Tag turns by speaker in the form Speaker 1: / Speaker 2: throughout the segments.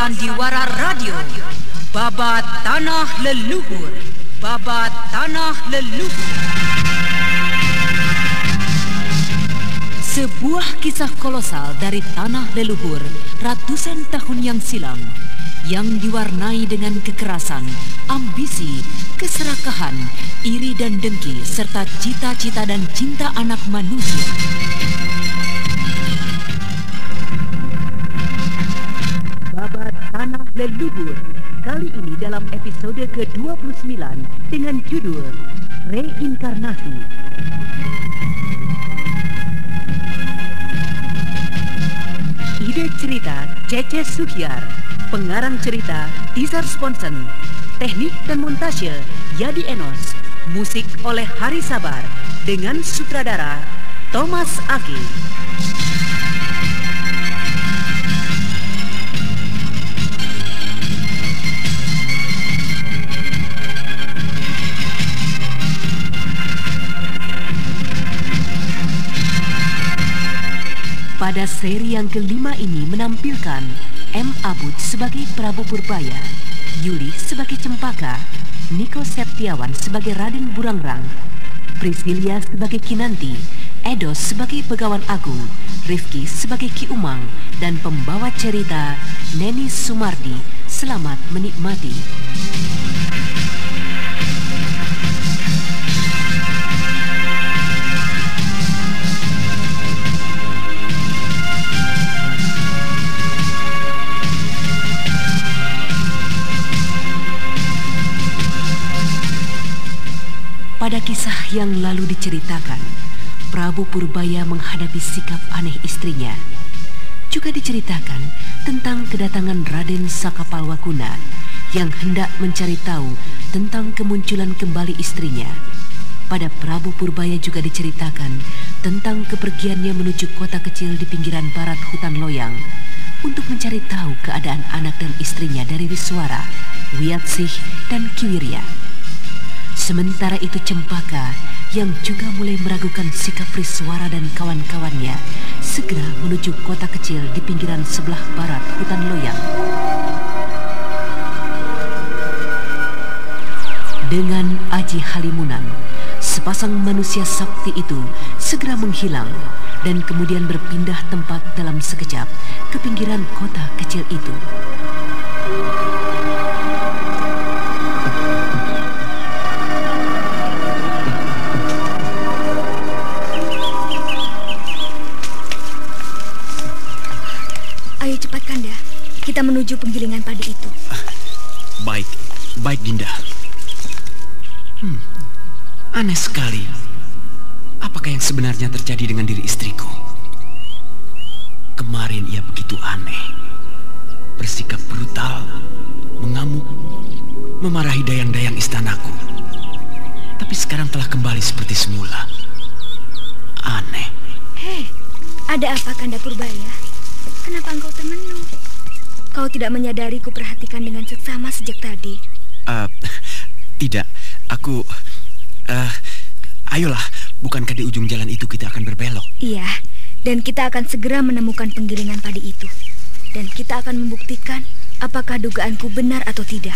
Speaker 1: Sandiwara Radio. Babat Tanah Leluhur. Babat Tanah Leluhur. Sebuah kisah kolosal dari tanah leluhur ratusan tahun yang silam yang diwarnai dengan kekerasan, ambisi, keserakahan, iri dan dengki serta cita-cita dan cinta anak manusia. Babat Tanah Leluhur kali ini dalam episode ke-29 dengan judul Reinkarnasi. Ide cerita Cece Suhyar, pengarang cerita Tizar Sponsen, teknik dan montase Yadi Enos, musik oleh Hari Sabar dengan sutradara Thomas Aki. Pada seri yang kelima ini menampilkan M. Abud sebagai Prabu Purbaya, Yuli sebagai Cempaka, Niko Septiawan sebagai Raden Burangrang, Priscilia sebagai Kinanti, Edos sebagai Begawan Agung, Rifki sebagai Ki Umang, dan pembawa cerita Neni Sumardi. Selamat menikmati. Pada kisah yang lalu diceritakan, Prabu Purbaya menghadapi sikap aneh istrinya. Juga diceritakan tentang kedatangan Raden Sakapalwakuna yang hendak mencari tahu tentang kemunculan kembali istrinya. Pada Prabu Purbaya juga diceritakan tentang kepergiannya menuju kota kecil di pinggiran barat hutan Loyang untuk mencari tahu keadaan anak dan istrinya dari Wiswara, Wiyatsih, dan Kiwirya. Sementara itu Cempaka yang juga mulai meragukan sikap Riswara dan kawan-kawannya segera menuju kota kecil di pinggiran sebelah barat hutan Loyang. Dengan Aji Halimunan, sepasang manusia sakti itu segera menghilang dan kemudian berpindah tempat dalam sekejap ke pinggiran kota kecil itu.
Speaker 2: Menuju penggilingan padi itu.
Speaker 3: Baik, baik Dinda. Hmm, aneh sekali. Apakah yang sebenarnya terjadi dengan diri istriku? Kemarin ia begitu aneh. Bersikap brutal, mengamuk, memarahi dayang-dayang istanaku. Tapi sekarang telah kembali seperti semula. Aneh.
Speaker 2: Hei, ada apa Kanda Purbaya? Kenapa engkau termenung? Kau tidak menyadari ku perhatikan dengan seksama sejak tadi.
Speaker 3: Uh, tidak, aku... Uh, ayolah, bukankah di ujung jalan itu kita akan berbelok?
Speaker 2: Iya, dan kita akan segera menemukan penggilingan padi itu. Dan kita akan membuktikan apakah dugaanku benar atau tidak.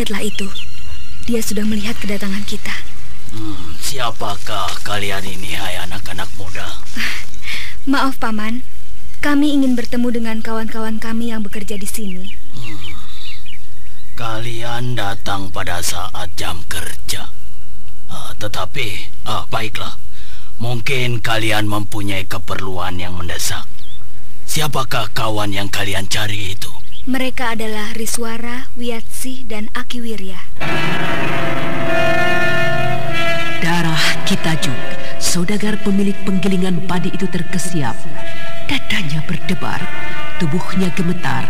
Speaker 2: Lihatlah itu. Dia sudah melihat kedatangan kita.
Speaker 4: Hmm, siapakah kalian ini, hai anak-anak muda?
Speaker 2: Maaf, Paman. Kami ingin bertemu dengan kawan-kawan kami yang bekerja di sini.
Speaker 4: Hmm, kalian datang pada saat jam kerja. Ah, tetapi, ah, baiklah. Mungkin kalian mempunyai keperluan yang mendesak. Siapakah kawan yang kalian cari itu?
Speaker 2: Mereka adalah Riswara, Wiyatsi, dan Akiwirya.
Speaker 1: Darah Kitajuk, saudagar pemilik penggilingan padi itu terkesiap. Dadanya berdebar, tubuhnya gemetar.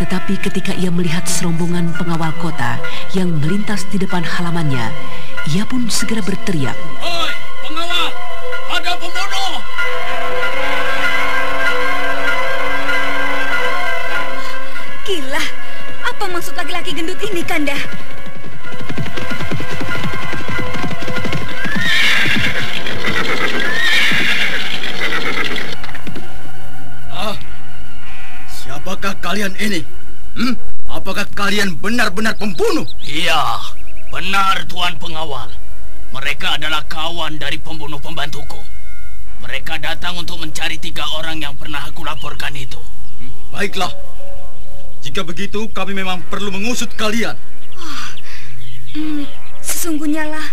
Speaker 1: Tetapi ketika ia melihat serombongan pengawal kota yang melintas di depan halamannya, ia pun segera berteriak.
Speaker 4: Hoi,
Speaker 2: laki-laki gendut ini, Kanda?
Speaker 5: Ah, siapakah kalian ini? Hmm? Apakah kalian benar-benar pembunuh?
Speaker 4: Iya, benar Tuan Pengawal. Mereka adalah kawan dari pembunuh pembantuku. Mereka datang untuk mencari tiga orang yang pernah aku laporkan itu.
Speaker 5: Hmm, baiklah. Jika begitu, kami memang perlu mengusut kalian.
Speaker 2: Hmm, sesungguhnya lah,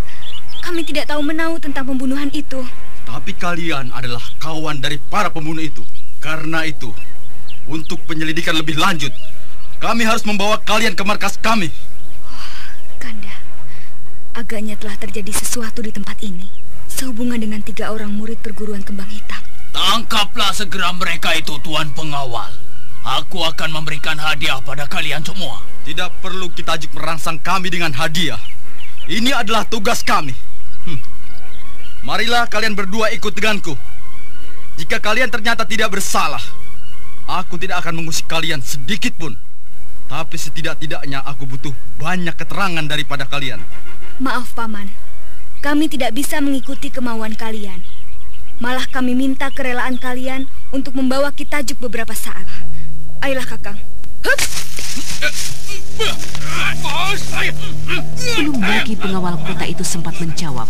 Speaker 2: kami tidak tahu menau tentang pembunuhan itu.
Speaker 5: Tapi kalian adalah kawan dari para pembunuh itu. Karena itu, untuk penyelidikan lebih lanjut, kami harus membawa kalian ke markas kami.
Speaker 2: Kanda, agaknya telah terjadi sesuatu di tempat ini. Sehubungan dengan tiga orang murid perguruan kembang hitam.
Speaker 4: Tangkaplah segera mereka itu, Tuan Pengawal. Aku akan memberikan hadiah pada kalian semua.
Speaker 5: Tidak perlu kita ajuk merangsang kami dengan hadiah. Ini adalah tugas kami. Hmm. Marilah kalian berdua ikut denganku. Jika kalian ternyata tidak bersalah, aku tidak akan mengusik kalian sedikit pun. Tapi setidak-tidaknya aku butuh banyak keterangan daripada kalian.
Speaker 2: Maaf, Paman. Kami tidak bisa mengikuti kemauan kalian. Malah kami minta kerelaan kalian untuk membawa kita juk beberapa saat. Ayolah, Kakang. Hup!
Speaker 1: Belum lagi pengawal kota itu sempat menjawab.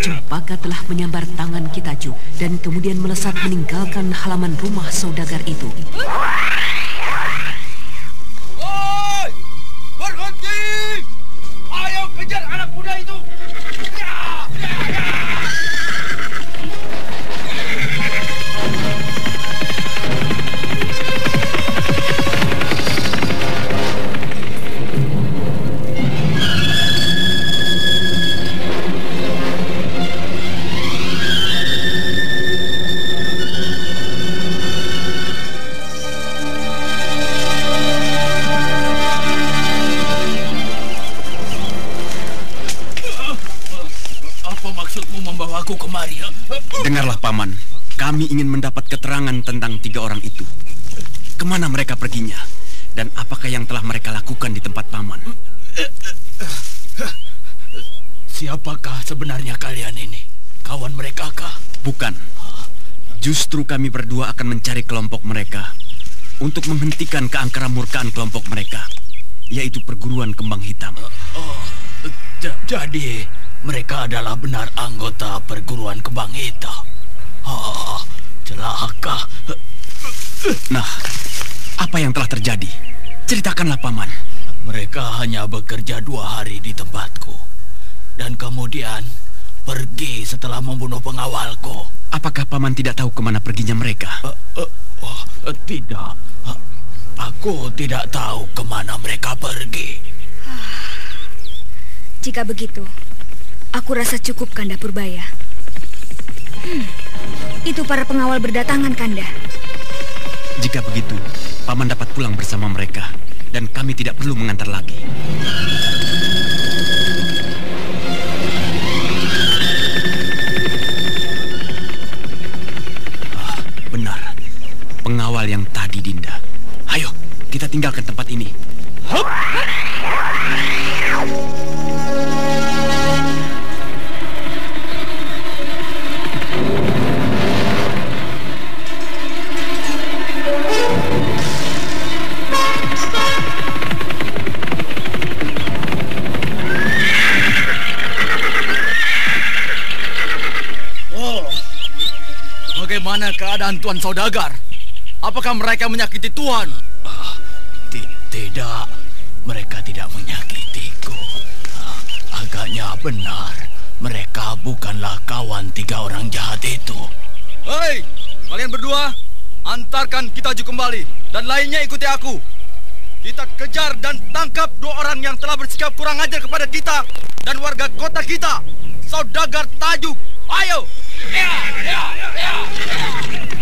Speaker 1: Cempaka telah menyambar tangan Kitaju dan kemudian melesat meninggalkan halaman rumah saudagar itu.
Speaker 5: Woi! Berhenti! Ayo kejar anak muda itu!
Speaker 4: Maksudmu membawaku kemari? ha?
Speaker 3: Dengarlah paman, kami ingin mendapat keterangan tentang tiga orang itu. Ke mana mereka perginya? Dan apakah yang telah mereka lakukan di tempat paman?
Speaker 4: Siapakah sebenarnya kalian ini? Kawan mereka kah?
Speaker 3: Bukan. Justru kami berdua akan mencari kelompok mereka untuk menghentikan keangkara murkaan kelompok mereka, yaitu perguruan kembang hitam.
Speaker 4: Oh, jadi mereka adalah benar anggota perguruan kembang hitam. Oh, celaka.
Speaker 3: Nah, apa yang telah terjadi? Ceritakanlah paman.
Speaker 4: Mereka hanya bekerja dua hari di tempatku. Dan kemudian pergi setelah membunuh pengawalku.
Speaker 3: Apakah paman tidak tahu ke mana perginya mereka?
Speaker 4: Eh, oh, eh, tidak. Aku tidak tahu ke mana mereka pergi.
Speaker 2: Jika begitu, aku rasa cukup Kanda Purbaya. Hmm, itu para pengawal berdatangan Kanda.
Speaker 3: Jika begitu, paman dapat pulang bersama mereka dan kami tidak perlu mengantar lagi.
Speaker 5: Keadaan Tuan Saudagar? Apakah mereka menyakiti Tuan?
Speaker 4: Ah, ti- tidak, mereka tidak menyakitiku. Ah, agaknya benar, mereka bukanlah kawan tiga orang jahat itu.
Speaker 5: Hei, kalian berdua, antarkan kita ju kembali dan lainnya ikuti aku. Kita kejar dan tangkap dua orang yang telah bersikap kurang ajar kepada kita dan warga kota kita. Saudagar Tajuk, ayo!
Speaker 4: Ya, ya, ya, ya.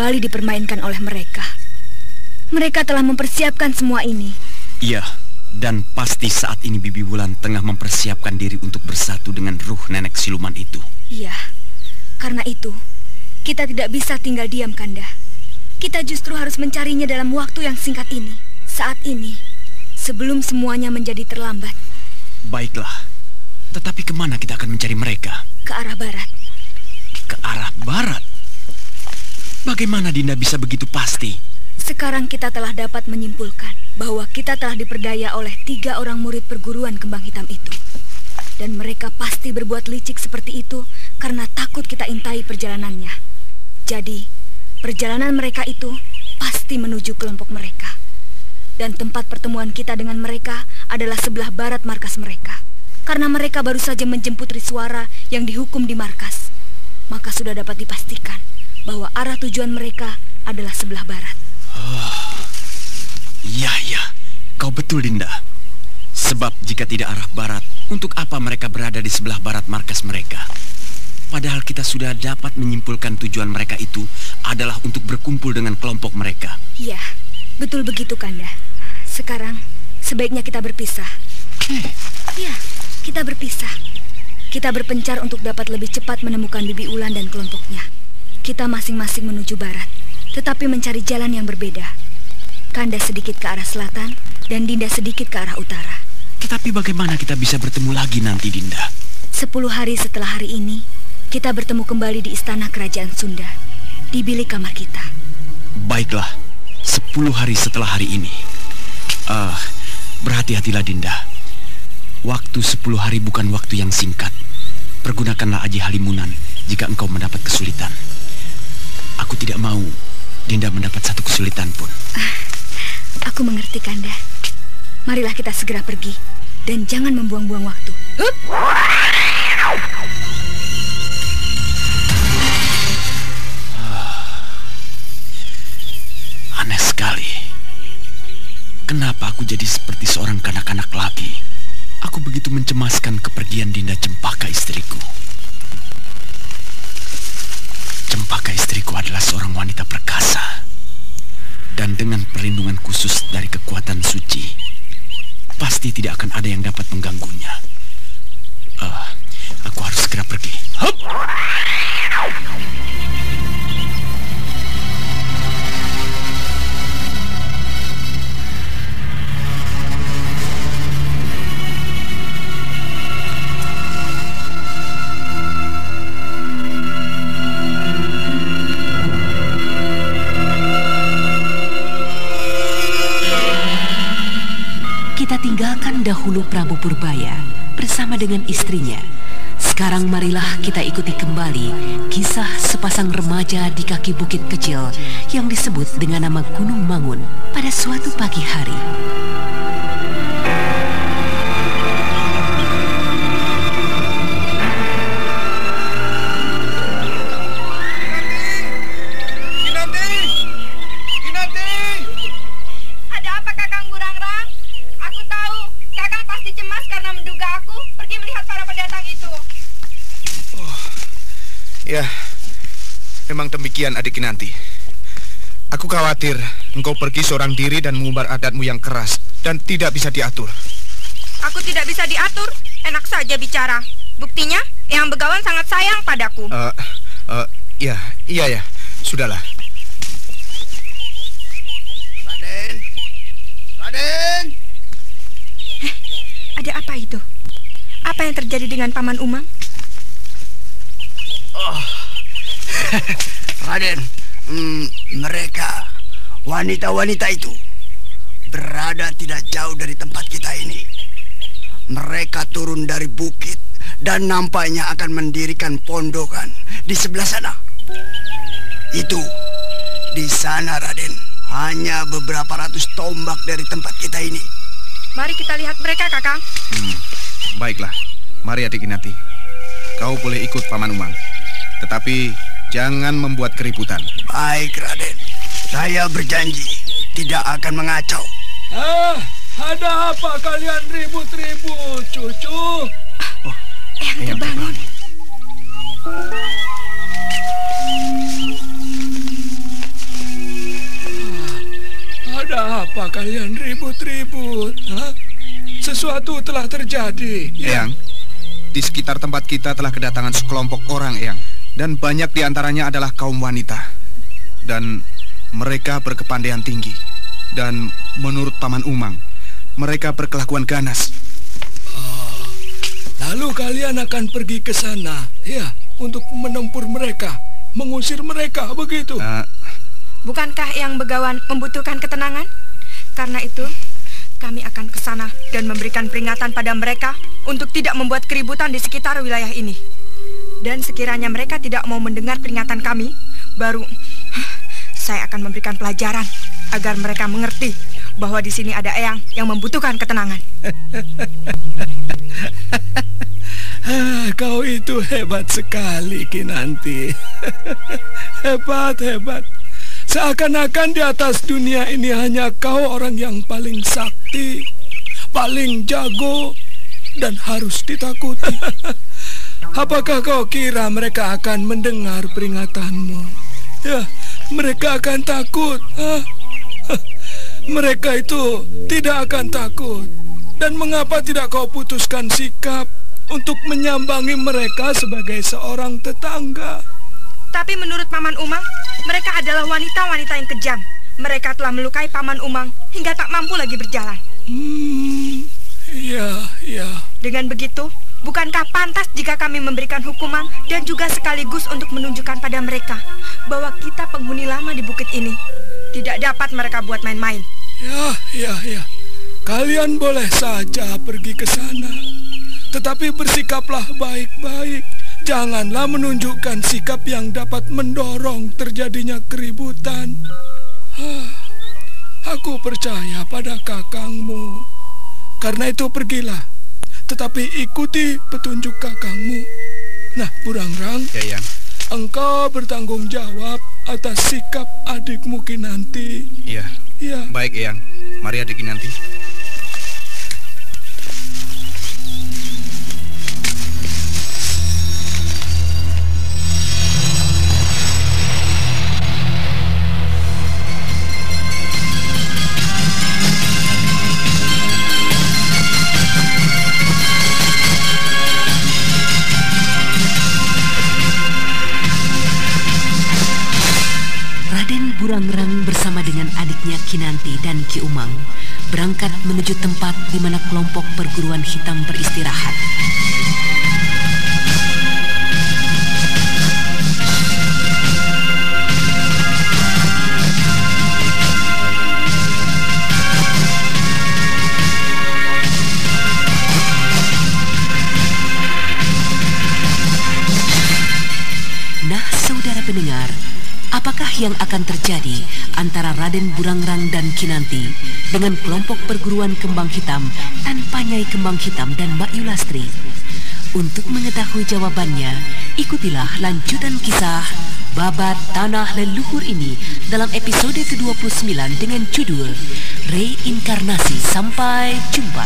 Speaker 2: kembali dipermainkan oleh mereka. Mereka telah mempersiapkan semua ini.
Speaker 3: Iya, dan pasti saat ini Bibi Wulan tengah mempersiapkan diri untuk bersatu dengan ruh nenek siluman itu.
Speaker 2: Iya, karena itu kita tidak bisa tinggal diam, Kanda. Kita justru harus mencarinya dalam waktu yang singkat ini. Saat ini, sebelum semuanya menjadi terlambat.
Speaker 3: Baiklah, tetapi ke mana kita akan mencari mereka?
Speaker 2: Ke arah barat.
Speaker 3: Ke arah barat? Bagaimana Dinda bisa begitu pasti?
Speaker 2: Sekarang kita telah dapat menyimpulkan bahwa kita telah diperdaya oleh tiga orang murid perguruan kembang hitam itu. Dan mereka pasti berbuat licik seperti itu karena takut kita intai perjalanannya. Jadi, perjalanan mereka itu pasti menuju kelompok mereka. Dan tempat pertemuan kita dengan mereka adalah sebelah barat markas mereka. Karena mereka baru saja menjemput Riswara yang dihukum di markas. Maka sudah dapat dipastikan bahwa arah tujuan mereka adalah sebelah barat.
Speaker 3: Oh, iya, iya. Kau betul, Dinda. Sebab jika tidak arah barat, untuk apa mereka berada di sebelah barat markas mereka? Padahal kita sudah dapat menyimpulkan tujuan mereka itu adalah untuk berkumpul dengan kelompok mereka.
Speaker 2: Iya, betul begitu, Kanda. Sekarang, sebaiknya kita berpisah. Iya, kita berpisah. Kita berpencar untuk dapat lebih cepat menemukan Bibi Ulan dan kelompoknya. Kita masing-masing menuju barat tetapi mencari jalan yang berbeda. Kanda sedikit ke arah selatan dan Dinda sedikit ke arah utara.
Speaker 3: Tetapi bagaimana kita bisa bertemu lagi nanti, Dinda?
Speaker 2: Sepuluh hari setelah hari ini, kita bertemu kembali di istana kerajaan Sunda, di bilik kamar kita.
Speaker 3: Baiklah, sepuluh hari setelah hari ini. Ah, uh, berhati-hatilah Dinda. Waktu sepuluh hari bukan waktu yang singkat. Pergunakanlah Aji Halimunan jika engkau mendapat kesulitan. Aku tidak mau Dinda mendapat satu kesulitan pun. Uh,
Speaker 2: aku mengerti, Kanda. Marilah kita segera pergi dan jangan membuang-buang waktu. Hup!
Speaker 3: Aneh sekali. Kenapa aku jadi seperti seorang kanak-kanak lagi? Aku begitu mencemaskan kepergian Dinda Cempaka istriku. Cempaka istriku adalah seorang wanita perkasa. Dan dengan perlindungan khusus dari kekuatan suci, pasti tidak akan ada yang dapat mengganggunya. Uh, aku harus segera pergi. Hup!
Speaker 1: Istrinya. Sekarang marilah kita ikuti kembali kisah sepasang remaja di kaki bukit kecil yang disebut dengan nama Gunung Mangun pada suatu pagi hari.
Speaker 6: Demikian adik Kinanti. Aku khawatir engkau pergi seorang diri dan mengumbar adatmu yang keras dan tidak bisa diatur.
Speaker 7: Aku tidak bisa diatur, enak saja bicara. Buktinya, yang begawan sangat sayang padaku.
Speaker 6: Uh, uh, ya, iya ya, sudahlah.
Speaker 8: Raden, Raden.
Speaker 7: Eh, ada apa itu? Apa yang terjadi dengan Paman Umang?
Speaker 8: Oh. Raden, mm, mereka wanita-wanita itu berada tidak jauh dari tempat kita ini. Mereka turun dari bukit dan nampaknya akan mendirikan pondokan di sebelah sana. Itu di sana, Raden. Hanya beberapa ratus tombak dari tempat kita ini.
Speaker 7: Mari kita lihat mereka, Kakang. Hmm,
Speaker 6: baiklah. Mari adik Inati. Kau boleh ikut Paman Umang. Tetapi jangan membuat keributan.
Speaker 8: Baik, Raden. Saya berjanji tidak akan mengacau.
Speaker 9: Ah, ada apa kalian ribut-ribut, cucu?
Speaker 2: Oh, yang terbangun.
Speaker 9: Ada apa kalian ribut-ribut? Hah? Sesuatu telah terjadi.
Speaker 6: Eyang, di sekitar tempat kita telah kedatangan sekelompok orang, Eyang. Dan banyak di antaranya adalah kaum wanita. Dan mereka berkepandaian tinggi. Dan menurut Paman Umang, mereka berkelakuan ganas.
Speaker 9: Oh, lalu kalian akan pergi ke sana, ya, untuk menempur mereka, mengusir mereka, begitu? Uh,
Speaker 7: Bukankah yang begawan membutuhkan ketenangan? Karena itu, kami akan ke sana dan memberikan peringatan pada mereka untuk tidak membuat keributan di sekitar wilayah ini. Dan sekiranya mereka tidak mau mendengar peringatan kami, baru saya akan memberikan pelajaran agar mereka mengerti bahwa di sini ada Eyang yang membutuhkan ketenangan.
Speaker 9: Kau itu hebat sekali, Kinanti. hebat, hebat. Seakan-akan di atas dunia ini hanya kau orang yang paling sakti, paling jago, dan harus ditakuti. Apakah kau kira mereka akan mendengar peringatanmu? Ya, mereka akan takut. Hah? Mereka itu tidak akan takut. Dan mengapa tidak kau putuskan sikap untuk menyambangi mereka sebagai seorang tetangga?
Speaker 7: Tapi menurut Paman Umang, mereka adalah wanita-wanita yang kejam. Mereka telah melukai Paman Umang hingga tak mampu lagi berjalan.
Speaker 9: Hmm, iya, iya.
Speaker 7: Dengan begitu, bukankah pantas jika kami memberikan hukuman dan juga sekaligus untuk menunjukkan pada mereka bahwa kita penghuni lama di bukit ini tidak dapat mereka buat main-main?
Speaker 9: Ya, ya, ya. Kalian boleh saja pergi ke sana. Tetapi bersikaplah baik-baik Janganlah menunjukkan sikap yang dapat mendorong terjadinya keributan. Aku percaya pada kakangmu. Karena itu pergilah. Tetapi ikuti petunjuk kakangmu. Nah, Burangrang.
Speaker 6: Ya, Yang.
Speaker 9: Engkau bertanggung jawab atas sikap adikmu Kinanti.
Speaker 6: Iya. Iya. Baik, Yang. Mari adik Kinanti.
Speaker 1: Burangrang bersama dengan adiknya Kinanti dan Ki Umang berangkat menuju tempat di mana kelompok perguruan hitam beristirahat. Yang akan terjadi antara Raden Burangrang dan Kinanti dengan kelompok perguruan kembang hitam tanpa Nyai Kembang Hitam dan Mbak Yulastri? Untuk mengetahui jawabannya, ikutilah lanjutan kisah Babat Tanah Leluhur ini dalam episode ke-29 dengan judul Reinkarnasi. Sampai jumpa.